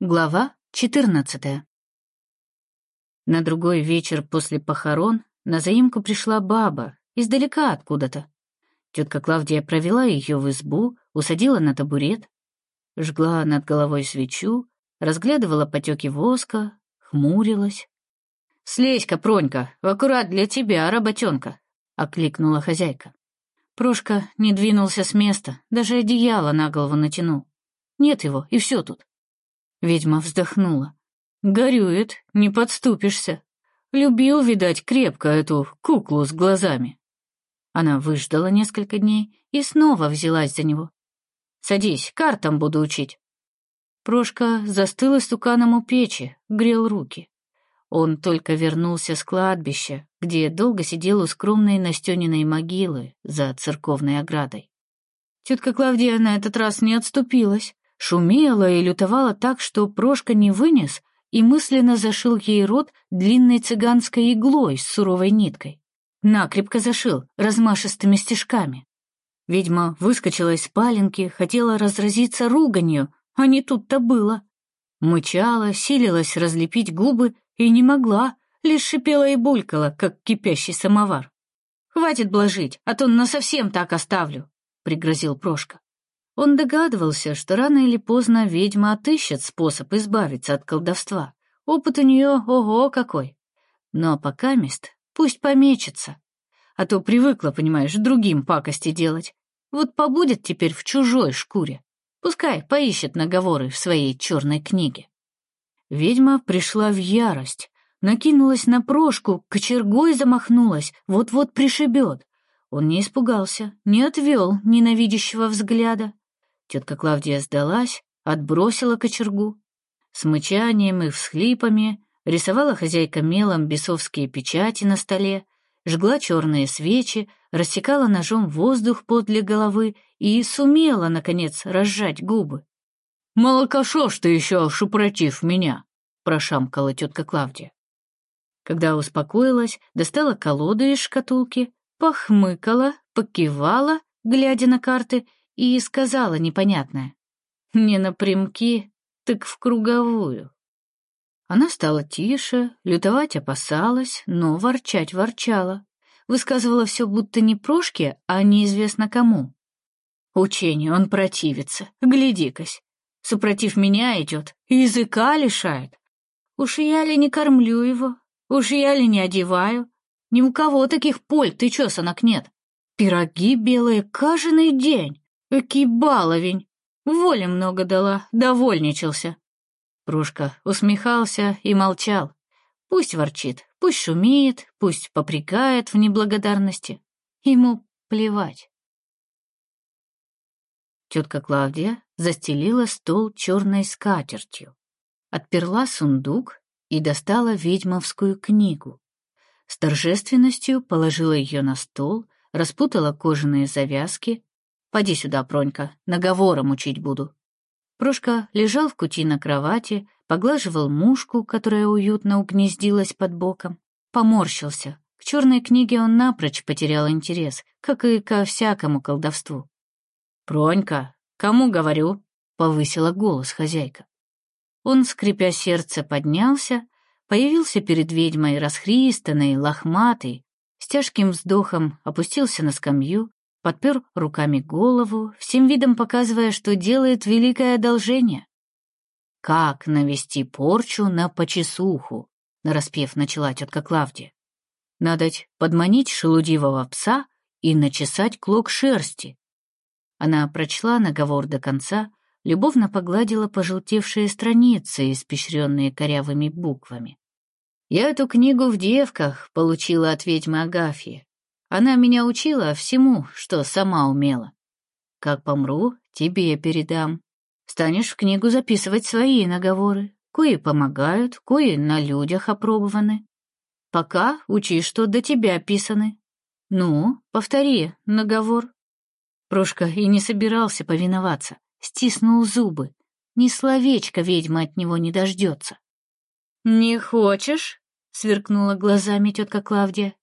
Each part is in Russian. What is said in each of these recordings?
Глава 14 На другой вечер после похорон на заимку пришла баба, издалека откуда-то. Тетка Клавдия провела ее в избу, усадила на табурет, жгла над головой свечу, разглядывала потеки воска, хмурилась. «Слезь-ка, Пронька, аккурат для тебя, работенка!» — окликнула хозяйка. Прошка не двинулся с места, даже одеяло на голову натянул. Нет его, и все тут. Ведьма вздохнула. «Горюет, не подступишься. Любил, видать, крепко эту куклу с глазами». Она выждала несколько дней и снова взялась за него. «Садись, картам буду учить». Прошка застыл истуканом у печи, грел руки. Он только вернулся с кладбища, где долго сидел у скромной Настениной могилы за церковной оградой. Тетка Клавдия на этот раз не отступилась, Шумела и лютовала так, что Прошка не вынес и мысленно зашил ей рот длинной цыганской иглой с суровой ниткой. Накрепко зашил, размашистыми стежками. Ведьма выскочила из паленки, хотела разразиться руганью, а не тут-то было. Мычала, силилась разлепить губы и не могла, лишь шипела и булькала, как кипящий самовар. «Хватит блажить, а то насовсем так оставлю», — пригрозил Прошка. Он догадывался, что рано или поздно ведьма отыщет способ избавиться от колдовства. Опыт у нее ого какой. Но пока мест пусть помечется. А то привыкла, понимаешь, другим пакости делать. Вот побудет теперь в чужой шкуре. Пускай поищет наговоры в своей черной книге. Ведьма пришла в ярость, накинулась на прошку, кочергой замахнулась, вот-вот пришибет. Он не испугался, не отвел ненавидящего взгляда. Тетка Клавдия сдалась, отбросила кочергу. С мычанием и всхлипами рисовала хозяйка мелом бесовские печати на столе, жгла черные свечи, рассекала ножом воздух подле головы и сумела, наконец, разжать губы. «Молокошо, что еще шупротив меня!» — прошамкала тетка Клавдия. Когда успокоилась, достала колоду из шкатулки, похмыкала, покивала, глядя на карты, и сказала непонятное. Не напрямки, так в круговую. Она стала тише, лютовать опасалась, но ворчать ворчала. Высказывала все будто не Прошке, а неизвестно кому. Учению он противится, гляди-кась. Супротив меня идет, языка лишает. Уж я ли не кормлю его, уж я ли не одеваю. Ни у кого таких поль ты чесанок нет. Пироги белые каждый день. Экий баловень! Воли много дала, довольничался. Прушка усмехался и молчал. Пусть ворчит, пусть шумит, пусть попрекает в неблагодарности. Ему плевать. Тетка Клавдия застелила стол черной скатертью, отперла сундук и достала ведьмовскую книгу. С торжественностью положила ее на стол, распутала кожаные завязки, Поди сюда, Пронька, наговором учить буду». Прошка лежал в кути на кровати, поглаживал мушку, которая уютно угнездилась под боком, поморщился. К черной книге он напрочь потерял интерес, как и ко всякому колдовству. «Пронька, кому говорю?» — повысила голос хозяйка. Он, скрипя сердце, поднялся, появился перед ведьмой расхристанный, лохматый, с тяжким вздохом опустился на скамью, подпер руками голову, всем видом показывая, что делает великое одолжение. «Как навести порчу на почесуху?» — нараспев начала тетка Клавдия. «Надоть подманить шелудивого пса и начесать клок шерсти». Она прочла наговор до конца, любовно погладила пожелтевшие страницы, испещренные корявыми буквами. «Я эту книгу в девках получила от ведьмы Агафьи. Она меня учила всему, что сама умела. Как помру, тебе передам. Станешь в книгу записывать свои наговоры. Кои помогают, кои на людях опробованы. Пока учи, что до тебя писаны. Ну, повтори наговор. Прошка и не собирался повиноваться. Стиснул зубы. Ни словечко ведьма от него не дождется. «Не хочешь?» — сверкнула глазами тетка Клавдия.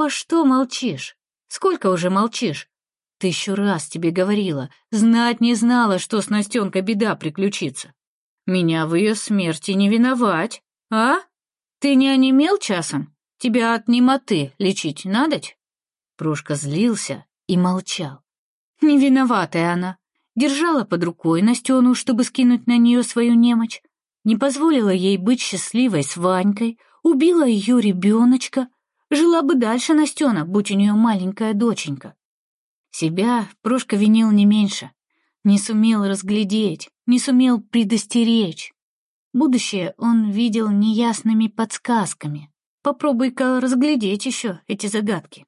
«По что молчишь? Сколько уже молчишь? Тысячу раз тебе говорила, знать не знала, что с Настенкой беда приключится. Меня в ее смерти не виновать, а? Ты не онемел часом? Тебя от немоты лечить надоть?» Прошка злился и молчал. Не виноватая она. Держала под рукой Настену, чтобы скинуть на нее свою немочь. Не позволила ей быть счастливой с Ванькой, убила ее ребеночка. Жила бы дальше Настена, будь у нее маленькая доченька. Себя Прошка винил не меньше. Не сумел разглядеть, не сумел предостеречь. Будущее он видел неясными подсказками. Попробуй-ка разглядеть еще эти загадки.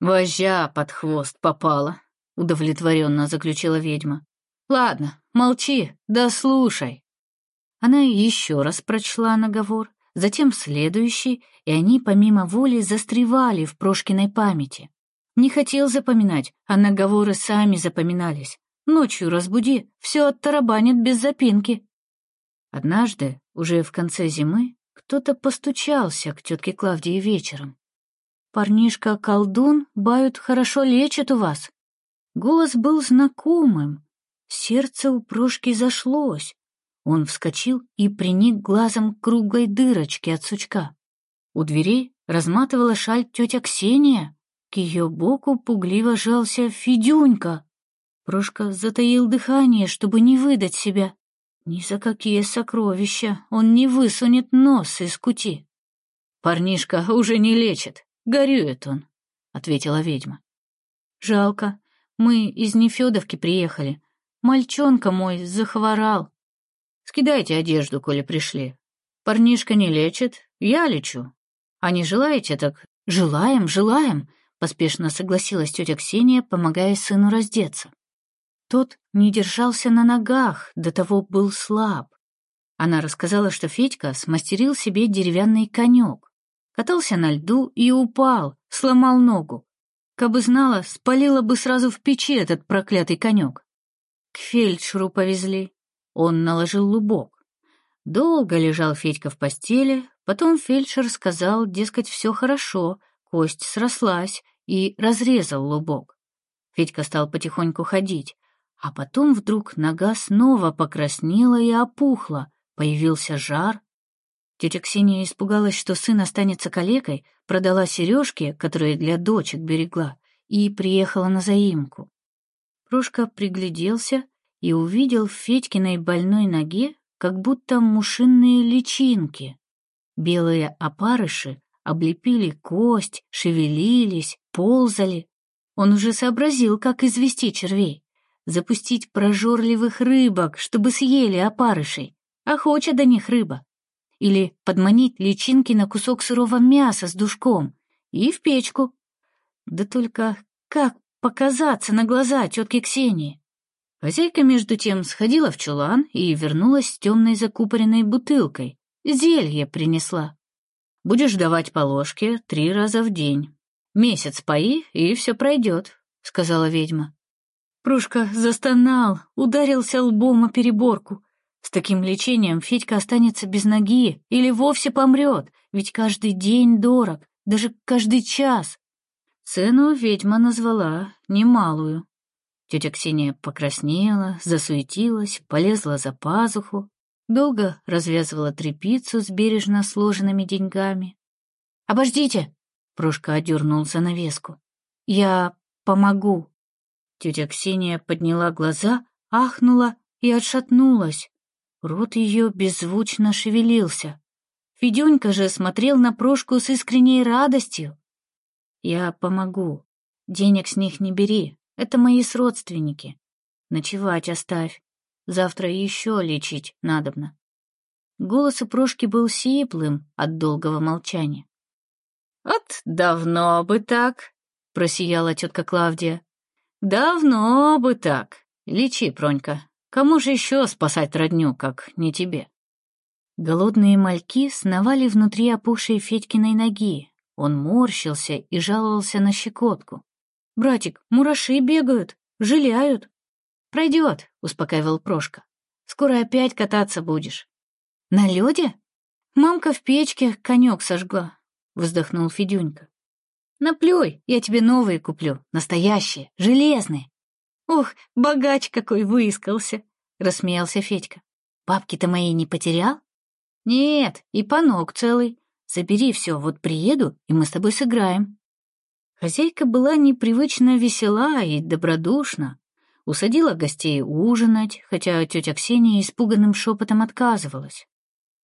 «Вожжа под хвост попала», — удовлетворенно заключила ведьма. «Ладно, молчи, да слушай». Она еще раз прочла наговор, затем следующий, и они помимо воли застревали в Прошкиной памяти. Не хотел запоминать, а наговоры сами запоминались. Ночью разбуди, все оттарабанит без запинки. Однажды, уже в конце зимы, кто-то постучался к тетке Клавдии вечером. «Парнишка-колдун, бают, хорошо лечит у вас». Голос был знакомым. Сердце у Прошки зашлось. Он вскочил и приник глазом к круглой дырочке от сучка. У дверей разматывала шаль тетя Ксения. К ее боку пугливо жался Федюнька. Прошка затаил дыхание, чтобы не выдать себя. Ни за какие сокровища он не высунет нос из кути. «Парнишка уже не лечит, горюет он», — ответила ведьма. «Жалко, мы из Нефедовки приехали. Мальчонка мой захворал. Скидайте одежду, коли пришли. Парнишка не лечит, я лечу. А не желаете, так желаем, желаем», — поспешно согласилась тетя Ксения, помогая сыну раздеться. Тот не держался на ногах, до того был слаб. Она рассказала, что Федька смастерил себе деревянный конек. Катался на льду и упал, сломал ногу. Кабы знала, спалила бы сразу в печи этот проклятый конек. К фельдшеру повезли. Он наложил лубок. Долго лежал Федька в постели, потом фельдшер сказал, дескать, все хорошо, кость срослась, и разрезал лубок. Федька стал потихоньку ходить, а потом вдруг нога снова покраснела и опухла, появился жар. Тетя Ксения испугалась, что сын останется калекой, продала сережки, которые для дочек берегла, и приехала на заимку. Прошка пригляделся и увидел в Федькиной больной ноге как будто мушинные личинки. Белые опарыши облепили кость, шевелились, ползали. Он уже сообразил, как извести червей запустить прожорливых рыбок, чтобы съели опарышей, охоча до них рыба. Или подманить личинки на кусок сырого мяса с душком и в печку. Да только как показаться на глаза тетки Ксении? Хозяйка, между тем, сходила в чулан и вернулась с темной закупоренной бутылкой. Зелье принесла. Будешь давать по ложке три раза в день. Месяц пои, и все пройдет, — сказала ведьма. Прушка застонал, ударился лбом о переборку. С таким лечением Федька останется без ноги или вовсе помрет, ведь каждый день дорог, даже каждый час. Цену ведьма назвала немалую. Тетя Ксения покраснела, засуетилась, полезла за пазуху, долго развязывала тряпицу с бережно сложенными деньгами. «Обождите!» — Прошка одернул занавеску. «Я помогу!» Тетя Ксения подняла глаза, ахнула и отшатнулась. Рот ее беззвучно шевелился. Федюнька же смотрел на Прошку с искренней радостью. «Я помогу. Денег с них не бери. Это мои сродственники. Ночевать оставь. Завтра еще лечить надобно». Голос у Прошки был сиплым от долгого молчания. «От давно бы так», — просияла тетка Клавдия. «Давно бы так. Лечи, Пронька. Кому же еще спасать родню, как не тебе?» Голодные мальки сновали внутри опухшей Федькиной ноги. Он морщился и жаловался на щекотку. «Братик, мураши бегают, жиляют». «Пройдет», — успокаивал Прошка. «Скоро опять кататься будешь». «На лёде?» «Мамка в печке конек сожгла», — вздохнул Федюнька. Наплюй, я тебе новые куплю, настоящие, железные. Ух, богач какой выискался, рассмеялся Федька. Папки-то мои не потерял? Нет, и панок целый. Забери все, вот приеду, и мы с тобой сыграем. Хозяйка была непривычно весела и добродушна. Усадила гостей ужинать, хотя тетя Ксения испуганным шепотом отказывалась.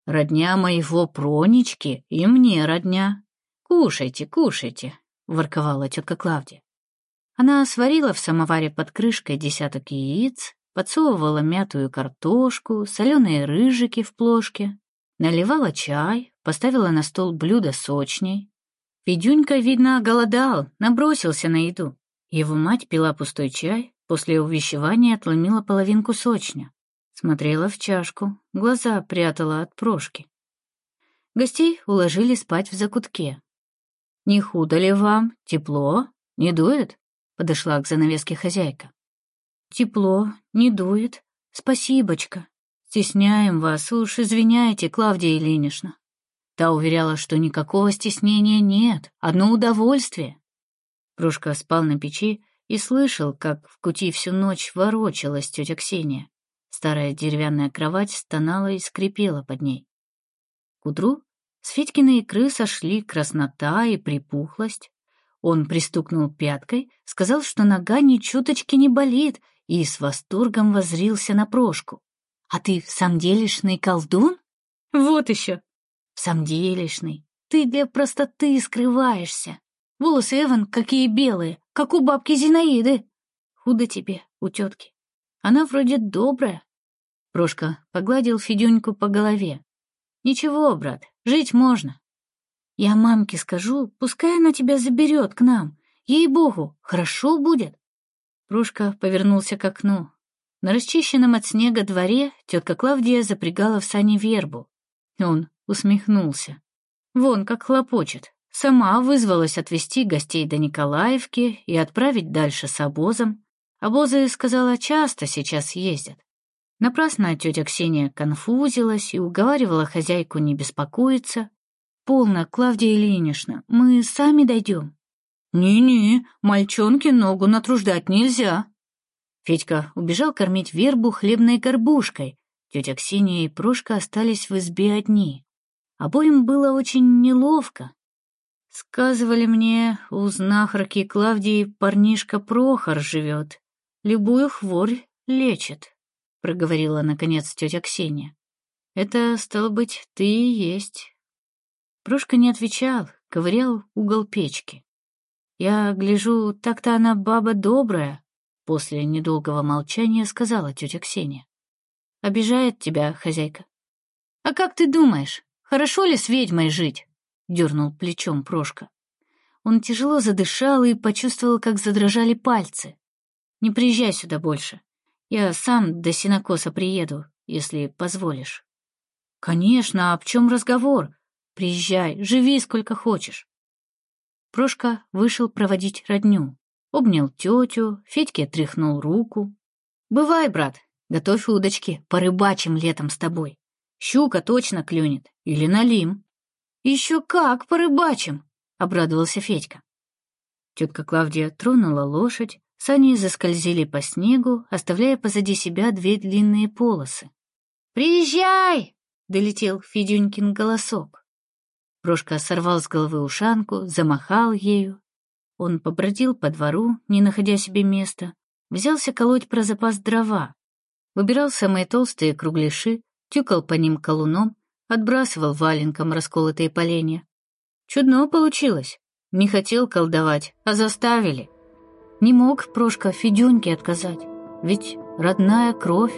«Родня моего Пронички и мне родня. Кушайте, кушайте», — ворковала тетка Клавдия. Она сварила в самоваре под крышкой десяток яиц, подсовывала мятую картошку, соленые рыжики в плошке, наливала чай, поставила на стол блюдо сочней. Федюнька, видно, голодал, набросился на еду. Его мать пила пустой чай, после увещевания отломила половинку сочня. Смотрела в чашку, глаза прятала от прошки. Гостей уложили спать в закутке. «Не худо ли вам? Тепло? Не дует?» — подошла к занавеске хозяйка. «Тепло, не дует. Спасибочка. Стесняем вас, уж извиняйте, Клавдия Ильинична». Та уверяла, что никакого стеснения нет, одно удовольствие. Прушка спал на печи и слышал, как в кути всю ночь ворочалась тетя Ксения. Старая деревянная кровать стонала и скрипела под ней. К утру с Федькиной икры сошли краснота и припухлость. Он пристукнул пяткой, сказал, что нога ни чуточки не болит, и с восторгом возрился на Прошку. «А ты в самом делешный колдун?» «Вот еще!» «В самом делешный. Ты для простоты скрываешься. Волосы Эван какие белые, как у бабки Зинаиды. Худо тебе, у тетки. Она вроде добрая». Прошка погладил Федюньку по голове. «Ничего, брат, жить можно. Я мамке скажу, пускай она тебя заберет к нам. Ей-богу, хорошо будет. Прушка повернулся к окну. На расчищенном от снега дворе тетка Клавдия запрягала в сани вербу. Он усмехнулся. Вон как хлопочет. Сама вызвалась отвезти гостей до Николаевки и отправить дальше с обозом. Обозы, сказала, часто сейчас ездят. Напрасно тетя Ксения конфузилась и уговаривала хозяйку не беспокоиться. «Полно, Клавдия Ильинична, мы сами дойдем». «Не-не, мальчонке ногу натруждать нельзя». Федька убежал кормить вербу хлебной горбушкой. Тетя Ксения и Прошка остались в избе одни. Обоим было очень неловко. Сказывали мне, у знахарки Клавдии парнишка Прохор живет. Любую хворь лечит, — проговорила, наконец, тетя Ксения. Это, стало быть, ты и есть. Прошка не отвечал, ковырял угол печки. «Я гляжу, так-то она баба добрая», — после недолгого молчания сказала тетя Ксения. «Обижает тебя, хозяйка». «А как ты думаешь, хорошо ли с ведьмой жить?» — дернул плечом Прошка. Он тяжело задышал и почувствовал, как задрожали пальцы. «Не приезжай сюда больше. Я сам до Синокоса приеду, если позволишь». «Конечно, а в чем разговор? Приезжай, живи сколько хочешь». Прошка вышел проводить родню. Обнял тетю, Федьке тряхнул руку. «Бывай, брат, готовь удочки, порыбачим летом с тобой. Щука точно клюнет, или налим». «Еще как порыбачим!» — обрадовался Федька. Тетка Клавдия тронула лошадь, сани заскользили по снегу, оставляя позади себя две длинные полосы. «Приезжай!» — долетел Федюнькин голосок. Прошка сорвал с головы ушанку, замахал ею. Он побродил по двору, не находя себе места, взялся колоть про запас дрова, выбирал самые толстые кругляши, тюкал по ним колуном, отбрасывал валенком расколотые поленья. Чудно получилось. Не хотел колдовать, а заставили. Не мог Прошка Федюньке отказать, ведь родная кровь.